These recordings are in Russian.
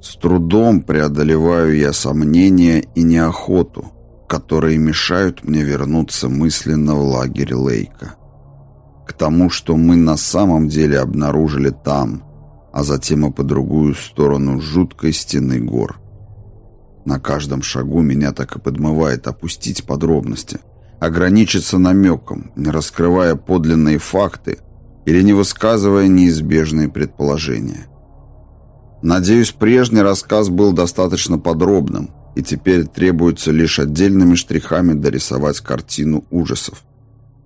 С трудом преодолеваю я сомнения и неохоту, которые мешают мне вернуться мысленно в лагерь Лейка. К тому, что мы на самом деле обнаружили там, а затем и по другую сторону жуткой стены гор. На каждом шагу меня так и подмывает опустить подробности, ограничиться намеком, не раскрывая подлинные факты или не высказывая неизбежные предположения. Надеюсь, прежний рассказ был достаточно подробным, и теперь требуется лишь отдельными штрихами дорисовать картину ужасов,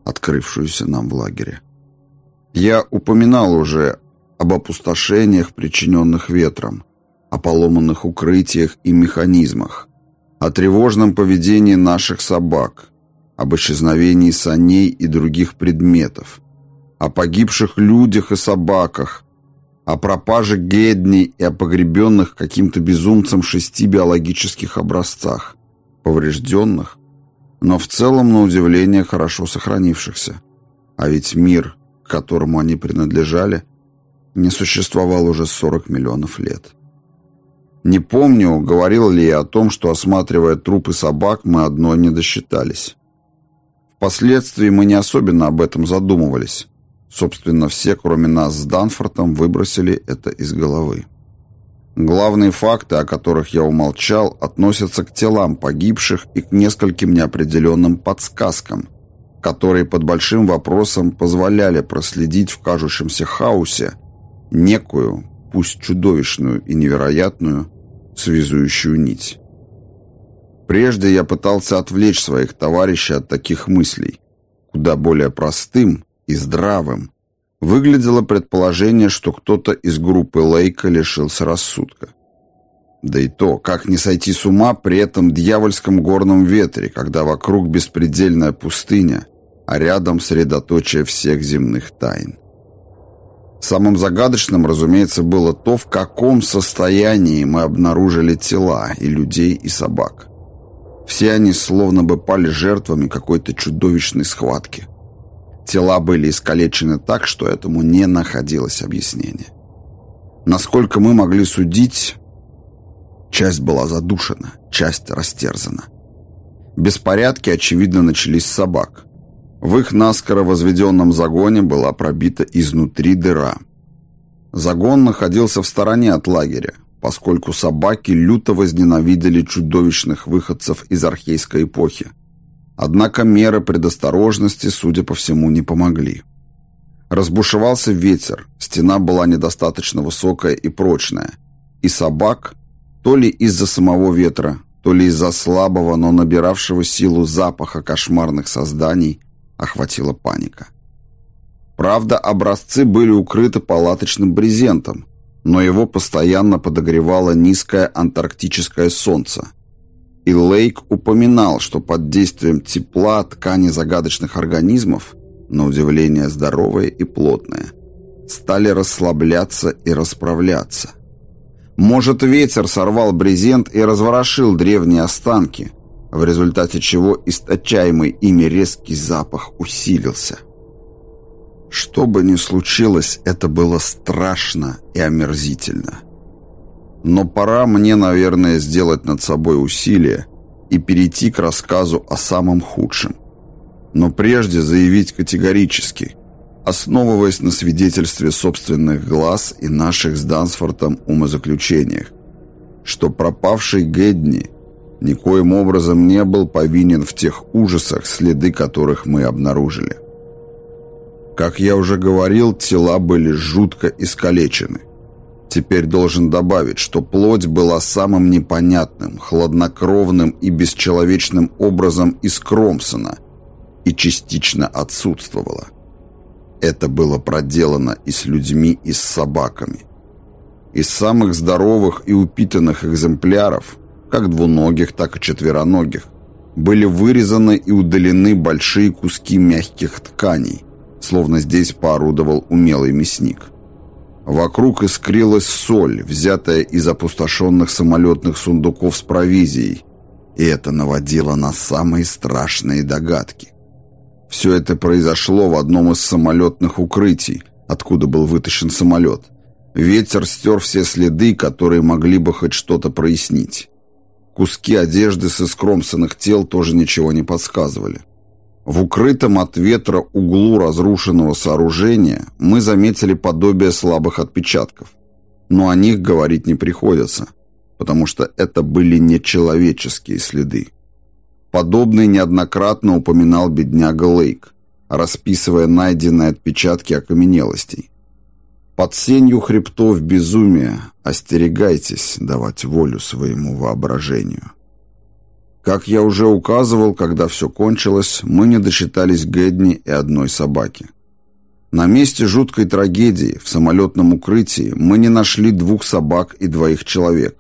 открывшуюся нам в лагере. Я упоминал уже об опустошениях, причиненных ветром, о поломанных укрытиях и механизмах, о тревожном поведении наших собак, об исчезновении саней и других предметов, о погибших людях и собаках, о пропаже Гедни и о погребенных каким-то безумцем шести биологических образцах, поврежденных, но в целом, на удивление, хорошо сохранившихся. А ведь мир, к которому они принадлежали, не существовал уже 40 миллионов лет. Не помню, говорил ли я о том, что, осматривая трупы собак, мы одной не досчитались. Впоследствии мы не особенно об этом задумывались. Собственно, все, кроме нас с Данфортом, выбросили это из головы. Главные факты, о которых я умолчал, относятся к телам погибших и к нескольким неопределенным подсказкам, которые под большим вопросом позволяли проследить в кажущемся хаосе некую, пусть чудовищную и невероятную, связующую нить. Прежде я пытался отвлечь своих товарищей от таких мыслей. Куда более простым и здравым выглядело предположение, что кто-то из группы Лейка лишился рассудка. Да и то, как не сойти с ума при этом дьявольском горном ветре, когда вокруг беспредельная пустыня, а рядом средоточие всех земных тайн. Самым загадочным, разумеется, было то, в каком состоянии мы обнаружили тела и людей, и собак. Все они словно бы пали жертвами какой-то чудовищной схватки. Тела были искалечены так, что этому не находилось объяснения. Насколько мы могли судить, часть была задушена, часть растерзана. Беспорядки, очевидно, начались с собак – в их наскоро возведенном загоне была пробита изнутри дыра. Загон находился в стороне от лагеря, поскольку собаки люто возненавидели чудовищных выходцев из архейской эпохи. Однако меры предосторожности, судя по всему, не помогли. Разбушевался ветер, стена была недостаточно высокая и прочная, и собак, то ли из-за самого ветра, то ли из-за слабого, но набиравшего силу запаха кошмарных созданий, охватила паника. Правда, образцы были укрыты палаточным брезентом, но его постоянно подогревало низкое антарктическое солнце. И Лейк упоминал, что под действием тепла ткани загадочных организмов, на удивление здоровые и плотные, стали расслабляться и расправляться. Может, ветер сорвал брезент и разворошил древние останки – в результате чего источаемый ими резкий запах усилился. Что бы ни случилось, это было страшно и омерзительно. Но пора мне, наверное, сделать над собой усилие и перейти к рассказу о самом худшем. Но прежде заявить категорически, основываясь на свидетельстве собственных глаз и наших с Дансфортом умозаключениях, что пропавший Гэдни – никоим образом не был повинен в тех ужасах, следы которых мы обнаружили. Как я уже говорил, тела были жутко искалечены. Теперь должен добавить, что плоть была самым непонятным, хладнокровным и бесчеловечным образом искромсана и частично отсутствовала. Это было проделано и с людьми, и с собаками. Из самых здоровых и упитанных экземпляров как двуногих, так и четвероногих, были вырезаны и удалены большие куски мягких тканей, словно здесь поорудовал умелый мясник. Вокруг искрилась соль, взятая из опустошенных самолетных сундуков с провизией, и это наводило на самые страшные догадки. Все это произошло в одном из самолетных укрытий, откуда был вытащен самолет, Ветер стер все следы, которые могли бы хоть что-то прояснить. Куски одежды с искромсанных тел тоже ничего не подсказывали. В укрытом от ветра углу разрушенного сооружения мы заметили подобие слабых отпечатков. Но о них говорить не приходится, потому что это были нечеловеческие следы. Подобный неоднократно упоминал бедняга Лейк, расписывая найденные отпечатки окаменелостей. Под сенью хребтов безумия остерегайтесь давать волю своему воображению. Как я уже указывал, когда все кончилось, мы не досчитались Гэдни и одной собаки. На месте жуткой трагедии, в самолетном укрытии, мы не нашли двух собак и двоих человек.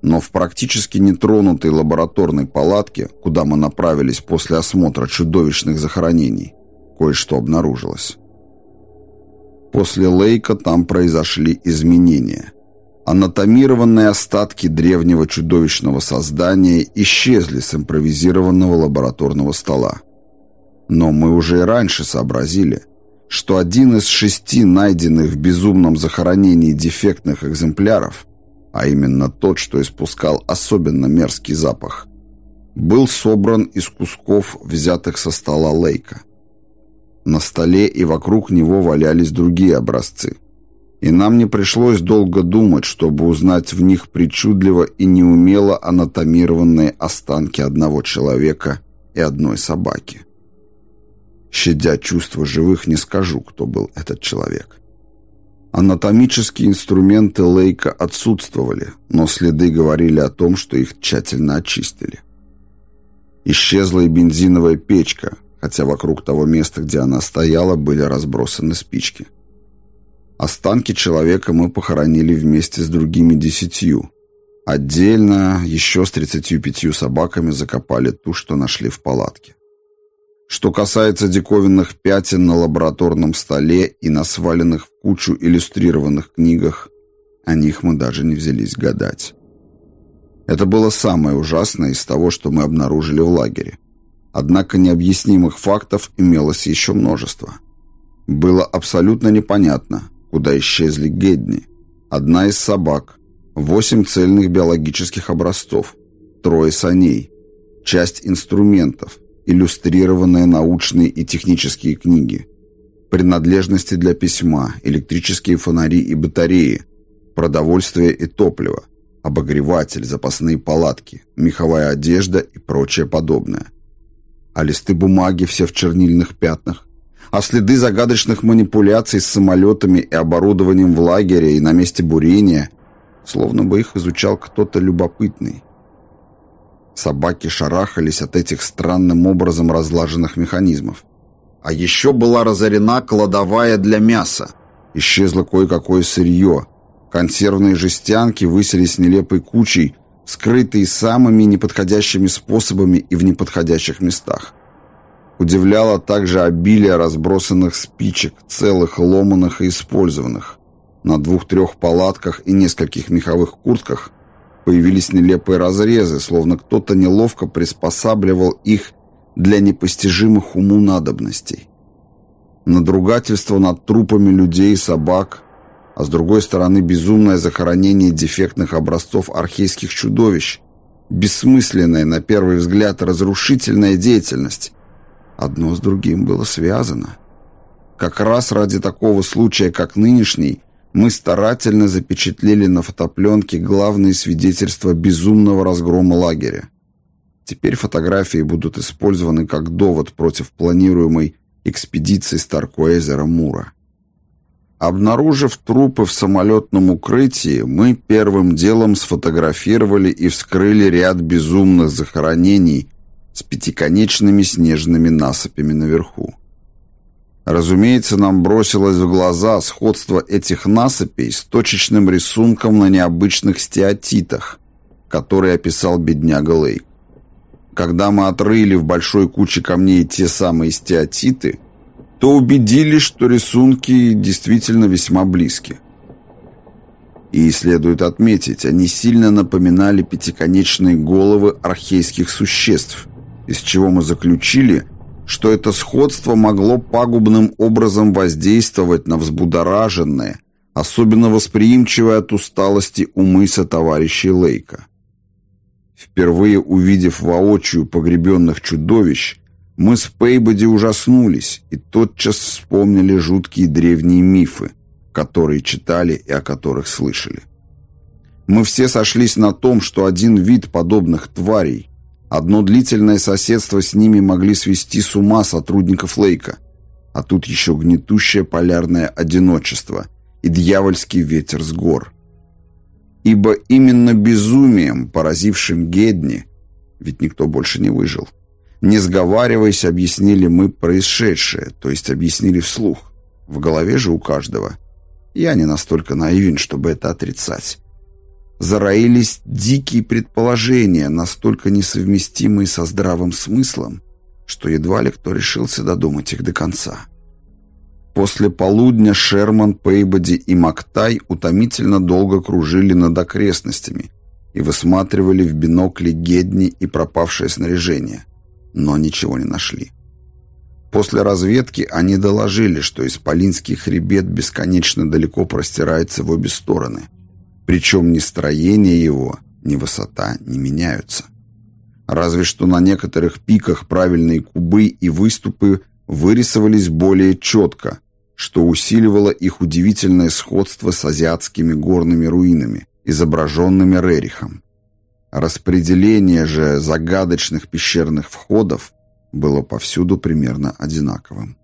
Но в практически нетронутой лабораторной палатке, куда мы направились после осмотра чудовищных захоронений, кое-что обнаружилось. После Лейка там произошли изменения. Анатомированные остатки древнего чудовищного создания исчезли с импровизированного лабораторного стола. Но мы уже и раньше сообразили, что один из шести найденных в безумном захоронении дефектных экземпляров, а именно тот, что испускал особенно мерзкий запах, был собран из кусков, взятых со стола Лейка. На столе и вокруг него валялись другие образцы. И нам не пришлось долго думать, чтобы узнать в них причудливо и неумело анатомированные останки одного человека и одной собаки. Щадя чувства живых, не скажу, кто был этот человек. Анатомические инструменты Лейка отсутствовали, но следы говорили о том, что их тщательно очистили. Исчезла и бензиновая печка, хотя вокруг того места, где она стояла, были разбросаны спички. Останки человека мы похоронили вместе с другими десятью. Отдельно еще с тридцатью пятью собаками закопали ту, что нашли в палатке. Что касается диковинных пятен на лабораторном столе и на сваленных в кучу иллюстрированных книгах, о них мы даже не взялись гадать. Это было самое ужасное из того, что мы обнаружили в лагере. Однако необъяснимых фактов имелось еще множество. Было абсолютно непонятно, куда исчезли Гедни, одна из собак, восемь цельных биологических образцов, трое саней, часть инструментов, иллюстрированные научные и технические книги, принадлежности для письма, электрические фонари и батареи, продовольствие и топливо, обогреватель, запасные палатки, меховая одежда и прочее подобное – а листы бумаги все в чернильных пятнах, а следы загадочных манипуляций с самолетами и оборудованием в лагере и на месте бурения, словно бы их изучал кто-то любопытный. Собаки шарахались от этих странным образом разлаженных механизмов. А еще была разорена кладовая для мяса. Исчезло кое-какое сырье. Консервные жестянки выселись нелепой кучей, скрытые самыми неподходящими способами и в неподходящих местах. Удивляло также обилие разбросанных спичек, целых, ломаных и использованных. На двух-трех палатках и нескольких меховых куртках появились нелепые разрезы, словно кто-то неловко приспосабливал их для непостижимых уму надобностей. Надругательство над трупами людей и собак – а с другой стороны безумное захоронение дефектных образцов архейских чудовищ, бессмысленная, на первый взгляд, разрушительная деятельность. Одно с другим было связано. Как раз ради такого случая, как нынешний, мы старательно запечатлели на фотопленке главные свидетельства безумного разгрома лагеря. Теперь фотографии будут использованы как довод против планируемой экспедиции Старкуэзера Мура. Обнаружив трупы в самолетном укрытии, мы первым делом сфотографировали и вскрыли ряд безумных захоронений с пятиконечными снежными насыпями наверху. Разумеется, нам бросилось в глаза сходство этих насыпей с точечным рисунком на необычных стеатитах, который описал бедняга Лейк. Когда мы отрыли в большой куче камней те самые стеатиты – то убедились, что рисунки действительно весьма близки. И следует отметить, они сильно напоминали пятиконечные головы архейских существ, из чего мы заключили, что это сходство могло пагубным образом воздействовать на взбудораженное, особенно восприимчивы от усталости умы товарищей Лейка. Впервые увидев воочию погребенных чудовищ, мы с Пейбоди ужаснулись и тотчас вспомнили жуткие древние мифы, которые читали и о которых слышали. Мы все сошлись на том, что один вид подобных тварей, одно длительное соседство с ними могли свести с ума сотрудников Лейка, а тут еще гнетущее полярное одиночество и дьявольский ветер с гор. Ибо именно безумием, поразившим Гедни, ведь никто больше не выжил, не сговариваясь, объяснили мы происшедшее, то есть объяснили вслух. В голове же у каждого. Я не настолько наивен, чтобы это отрицать зароились дикие предположения, настолько несовместимые со здравым смыслом, что едва ли кто решился додумать их до конца. После полудня Шерман, Пейбоди и Мактай утомительно долго кружили над окрестностями и высматривали в бинокле Гедни и пропавшее снаряжение, но ничего не нашли. После разведки они доложили, что Исполинский хребет бесконечно далеко простирается в обе стороны – причем ни строение его, ни высота не меняются. Разве что на некоторых пиках правильные кубы и выступы вырисовались более четко, что усиливало их удивительное сходство с азиатскими горными руинами, изображенными Рерихом. Распределение же загадочных пещерных входов было повсюду примерно одинаковым.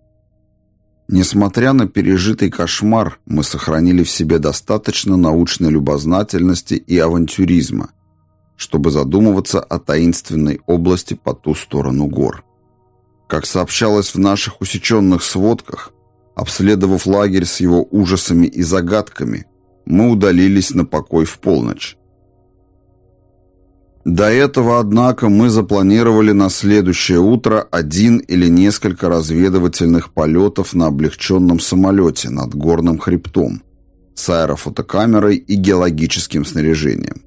Несмотря на пережитый кошмар, мы сохранили в себе достаточно научной любознательности и авантюризма, чтобы задумываться о таинственной области по ту сторону гор. Как сообщалось в наших усеченных сводках, обследовав лагерь с его ужасами и загадками, мы удалились на покой в полночь. До этого, однако, мы запланировали на следующее утро один или несколько разведывательных полетов на облегченном самолете над горным хребтом с аэрофотокамерой и геологическим снаряжением.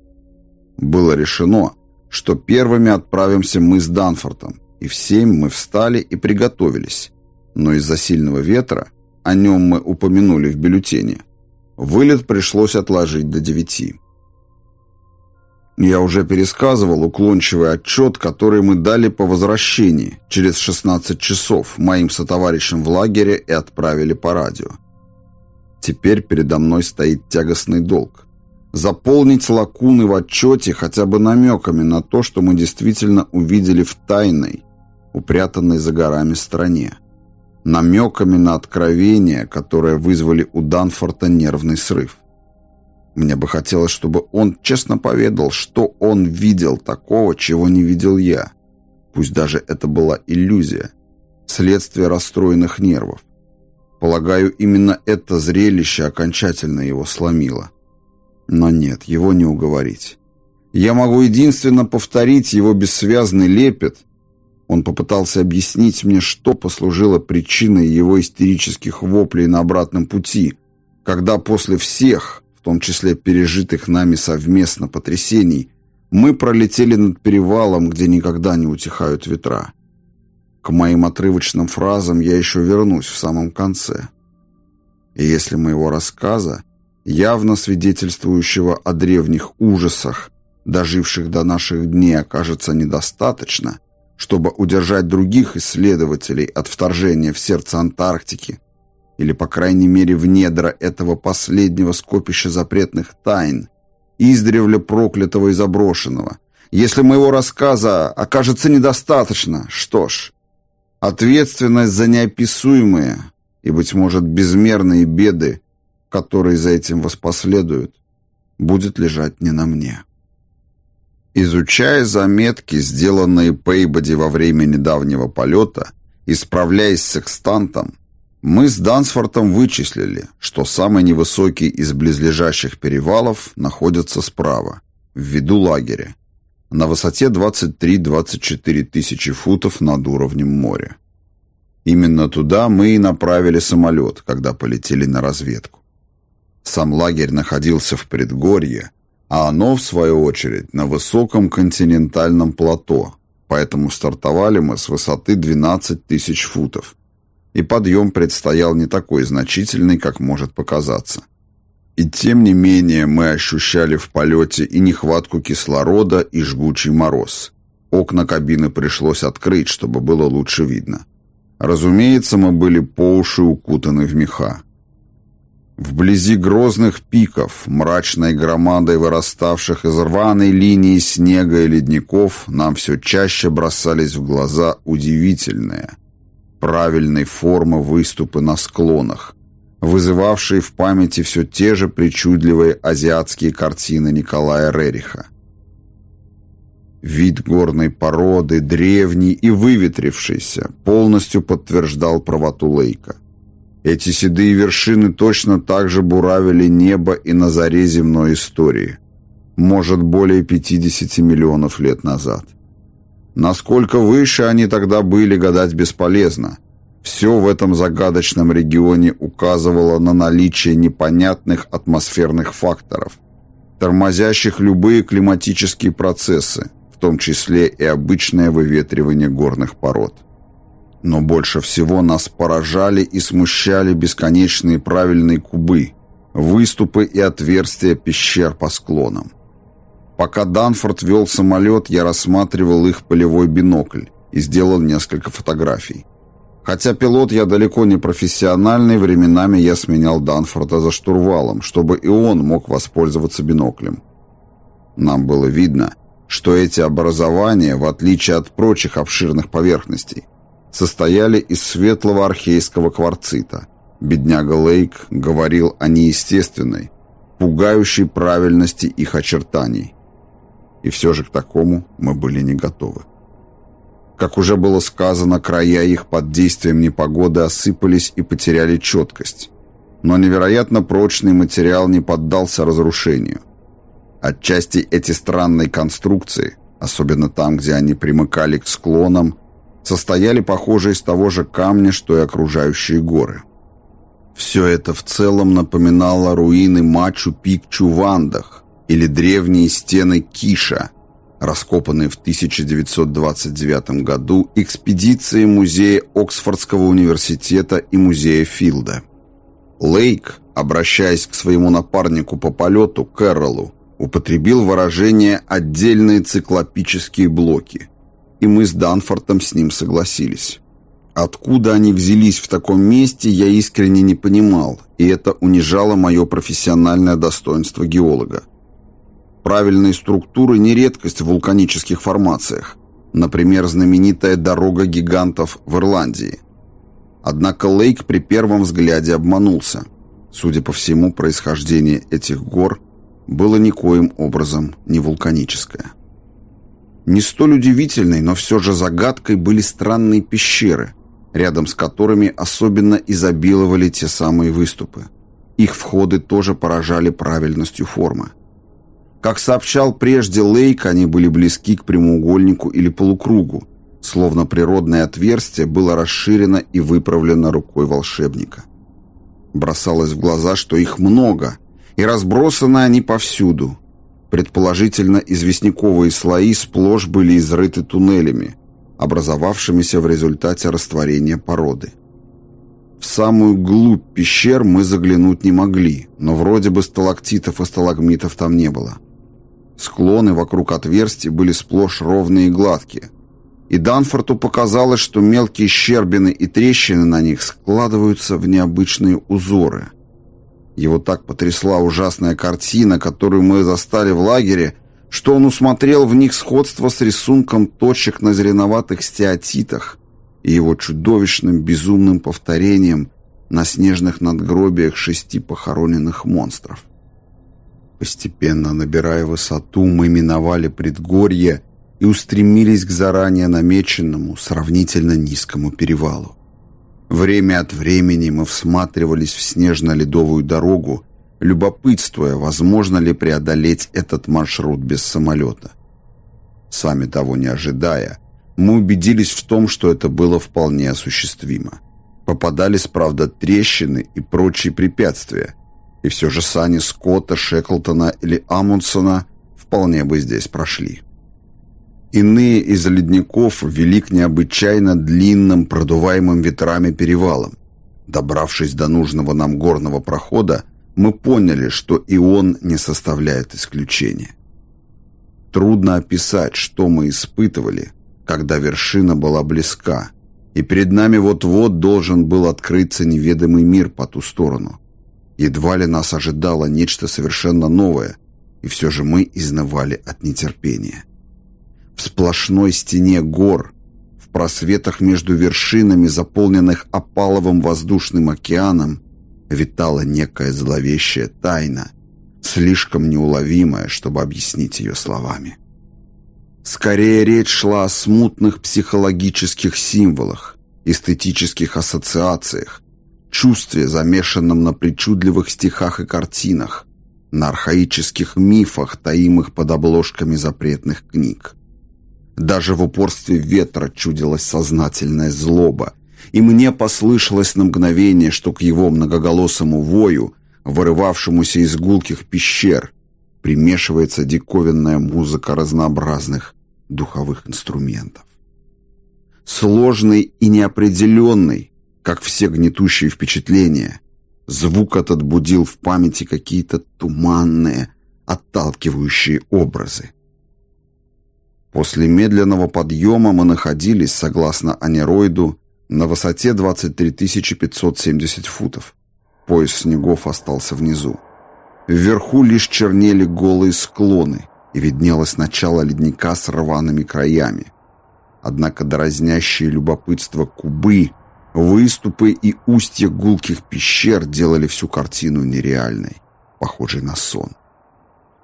Было решено, что первыми отправимся мы с Данфортом, и в семь мы встали и приготовились. Но из-за сильного ветра, о нем мы упомянули в бюллетене, вылет пришлось отложить до девяти. Я уже пересказывал уклончивый отчет, который мы дали по возвращении через 16 часов моим сотоварищам в лагере и отправили по радио. Теперь передо мной стоит тягостный долг. Заполнить лакуны в отчете хотя бы намеками на то, что мы действительно увидели в тайной, упрятанной за горами стране. Намеками на откровения, которые вызвали у Данфорта нервный срыв. Мне бы хотелось, чтобы он честно поведал, что он видел такого, чего не видел я. Пусть даже это была иллюзия, следствие расстроенных нервов. Полагаю, именно это зрелище окончательно его сломило. Но нет, его не уговорить. Я могу единственно повторить его бессвязный лепет. Он попытался объяснить мне, что послужило причиной его истерических воплей на обратном пути, когда после всех, в том числе пережитых нами совместно потрясений, мы пролетели над перевалом, где никогда не утихают ветра. К моим отрывочным фразам я еще вернусь в самом конце. И если моего рассказа, явно свидетельствующего о древних ужасах, доживших до наших дней, окажется недостаточно, чтобы удержать других исследователей от вторжения в сердце Антарктики или, по крайней мере, в недра этого последнего скопища запретных тайн, издревле проклятого и заброшенного. Если моего рассказа окажется недостаточно, что ж, ответственность за неописуемые и, быть может, безмерные беды, которые за этим воспоследуют, будет лежать не на мне. Изучая заметки, сделанные Пейбоди во время недавнего полета, исправляясь секстантом, мы с Дансфортом вычислили, что самый невысокий из близлежащих перевалов находится справа, в виду лагеря, на высоте 23-24 тысячи футов над уровнем моря. Именно туда мы и направили самолет, когда полетели на разведку. Сам лагерь находился в предгорье, а оно, в свою очередь, на высоком континентальном плато, поэтому стартовали мы с высоты 12 тысяч футов – и подъем предстоял не такой значительный, как может показаться. И тем не менее мы ощущали в полете и нехватку кислорода, и жгучий мороз. Окна кабины пришлось открыть, чтобы было лучше видно. Разумеется, мы были по уши укутаны в меха. Вблизи грозных пиков, мрачной громадой выраставших из рваной линии снега и ледников, нам все чаще бросались в глаза удивительные, правильной формы выступы на склонах, вызывавшие в памяти все те же причудливые азиатские картины Николая Рериха. Вид горной породы, древний и выветрившийся, полностью подтверждал правоту Лейка. Эти седые вершины точно так же буравили небо и на заре земной истории. Может, более 50 миллионов лет назад. Насколько выше они тогда были, гадать бесполезно. Все в этом загадочном регионе указывало на наличие непонятных атмосферных факторов, тормозящих любые климатические процессы, в том числе и обычное выветривание горных пород. Но больше всего нас поражали и смущали бесконечные правильные кубы, выступы и отверстия пещер по склонам. Пока Данфорд вел самолет, я рассматривал их полевой бинокль и сделал несколько фотографий. Хотя пилот я далеко не профессиональный, временами я сменял Данфорда за штурвалом, чтобы и он мог воспользоваться биноклем. Нам было видно, что эти образования, в отличие от прочих обширных поверхностей, состояли из светлого архейского кварцита. Бедняга Лейк говорил о неестественной, пугающей правильности их очертаний. И все же к такому мы были не готовы. Как уже было сказано, края их под действием непогоды осыпались и потеряли четкость. Но невероятно прочный материал не поддался разрушению. Отчасти эти странные конструкции, особенно там, где они примыкали к склонам, состояли, похоже, из того же камня, что и окружающие горы. Все это в целом напоминало руины Мачу-Пикчу в Андах или древние стены Киша, раскопанные в 1929 году экспедицией музея Оксфордского университета и музея Филда. Лейк, обращаясь к своему напарнику по полету, Кэрролу, употребил выражение «отдельные циклопические блоки», и мы с Данфортом с ним согласились. Откуда они взялись в таком месте, я искренне не понимал, и это унижало мое профессиональное достоинство геолога. Правильные структуры не редкость в вулканических формациях, например, знаменитая «Дорога гигантов» в Ирландии. Однако Лейк при первом взгляде обманулся. Судя по всему, происхождение этих гор было никоим образом не вулканическое. Не столь удивительной, но все же загадкой были странные пещеры, рядом с которыми особенно изобиловали те самые выступы. Их входы тоже поражали правильностью формы. Как сообщал прежде Лейк, они были близки к прямоугольнику или полукругу, словно природное отверстие было расширено и выправлено рукой волшебника. Бросалось в глаза, что их много, и разбросаны они повсюду. Предположительно, известняковые слои сплошь были изрыты туннелями, образовавшимися в результате растворения породы. В самую глубь пещер мы заглянуть не могли, но вроде бы сталактитов и сталагмитов там не было. Склоны вокруг отверстий были сплошь ровные и гладкие. И Данфорту показалось, что мелкие щербины и трещины на них складываются в необычные узоры – его так потрясла ужасная картина, которую мы застали в лагере, что он усмотрел в них сходство с рисунком точек на зеленоватых стеатитах и его чудовищным безумным повторением на снежных надгробиях шести похороненных монстров. Постепенно набирая высоту, мы миновали предгорье и устремились к заранее намеченному, сравнительно низкому перевалу. Время от времени мы всматривались в снежно-ледовую дорогу, любопытствуя, возможно ли преодолеть этот маршрут без самолета. Сами того не ожидая, мы убедились в том, что это было вполне осуществимо. Попадались, правда, трещины и прочие препятствия, и все же сани Скотта, Шеклтона или Амундсона вполне бы здесь прошли. Иные из ледников вели к необычайно длинным, продуваемым ветрами перевалам. Добравшись до нужного нам горного прохода, мы поняли, что и он не составляет исключения. Трудно описать, что мы испытывали, когда вершина была близка, и перед нами вот-вот должен был открыться неведомый мир по ту сторону. Едва ли нас ожидало нечто совершенно новое, и все же мы изнывали от нетерпения. В сплошной стене гор, в просветах между вершинами, заполненных опаловым воздушным океаном, витала некая зловещая тайна, слишком неуловимая, чтобы объяснить ее словами. Скорее речь шла о смутных психологических символах, эстетических ассоциациях, чувстве, замешанном на причудливых стихах и картинах, на архаических мифах, таимых под обложками запретных книг. Даже в упорстве ветра чудилась сознательная злоба, и мне послышалось на мгновение, что к его многоголосому вою, вырывавшемуся из гулких пещер, примешивается диковинная музыка разнообразных духовых инструментов. Сложный и неопределенный, как все гнетущие впечатления, звук этот будил в памяти какие-то туманные, отталкивающие образы. После медленного подъема мы находились, согласно анероиду, на высоте 23 570 футов. Пояс снегов остался внизу. Вверху лишь чернели голые склоны, и виднелось начало ледника с рваными краями. Однако дразнящие любопытство кубы, выступы и устья гулких пещер делали всю картину нереальной, похожей на сон.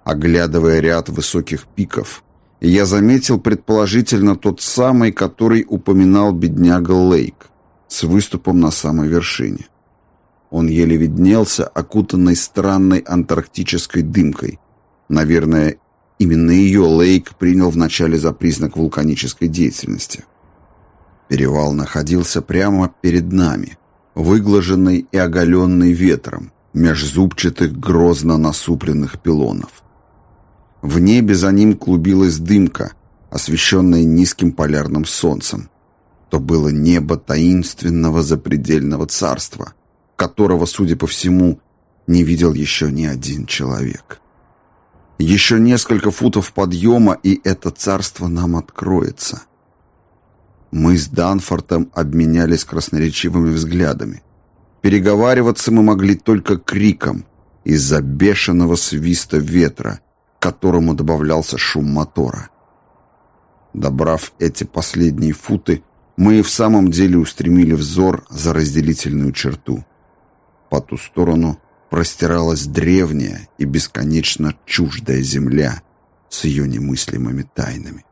Оглядывая ряд высоких пиков, я заметил предположительно тот самый, который упоминал бедняга Лейк, с выступом на самой вершине. Он еле виднелся, окутанный странной антарктической дымкой. Наверное, именно ее Лейк принял вначале за признак вулканической деятельности. Перевал находился прямо перед нами, выглаженный и оголенный ветром, меж зубчатых грозно насупленных пилонов. В небе за ним клубилась дымка, освещенная низким полярным солнцем. То было небо таинственного запредельного царства, которого, судя по всему, не видел еще ни один человек. Еще несколько футов подъема, и это царство нам откроется. Мы с Данфортом обменялись красноречивыми взглядами. Переговариваться мы могли только криком из-за бешеного свиста ветра, которому добавлялся шум мотора. Добрав эти последние футы, мы и в самом деле устремили взор за разделительную черту. По ту сторону простиралась древняя и бесконечно чуждая земля с ее немыслимыми тайнами.